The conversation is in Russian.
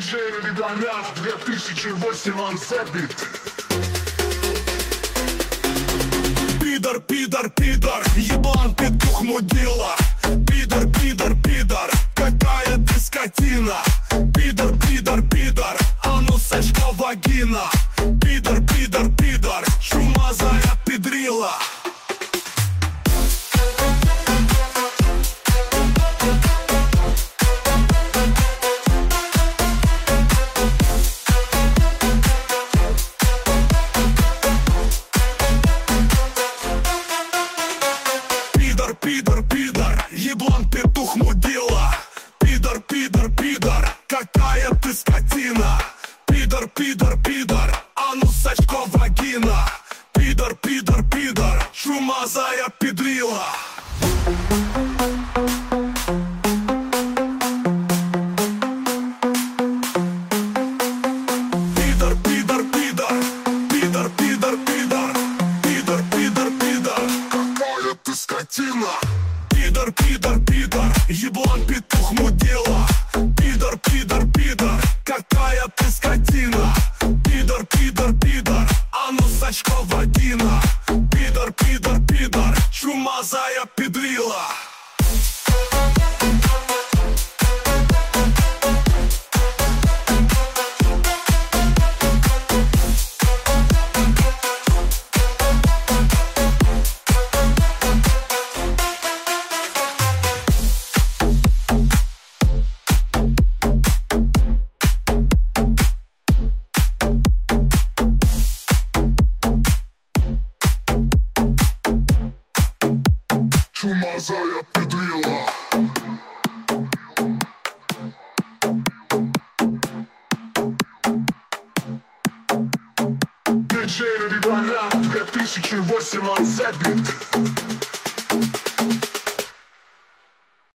Диджей Регламент 2008 ансепит Пидор, пидор, пидор, еблан, петух, мудила Пидор, пидор, пидор, какая ты скотина. Пидор, пидор, пидор, а ну сачка вагина Пидор, пидор, пидор, чумазая педрила Иван Петух мудила Пидор, пидор, пидор Какая ты скотина. Пидор, пидор, пидор Анус, очко, вагина. Пидор, пидор, пидор Чумазая педрила. Пидор, пидор, пидор Пидор, пидор, пидор. Пидор, пидор, пидор Какая ты скотина. Пидор, пидор, пидор, еблан, петух, мудила. Пидор, чумазая підріла. Диджей Рібарат 2018 бит.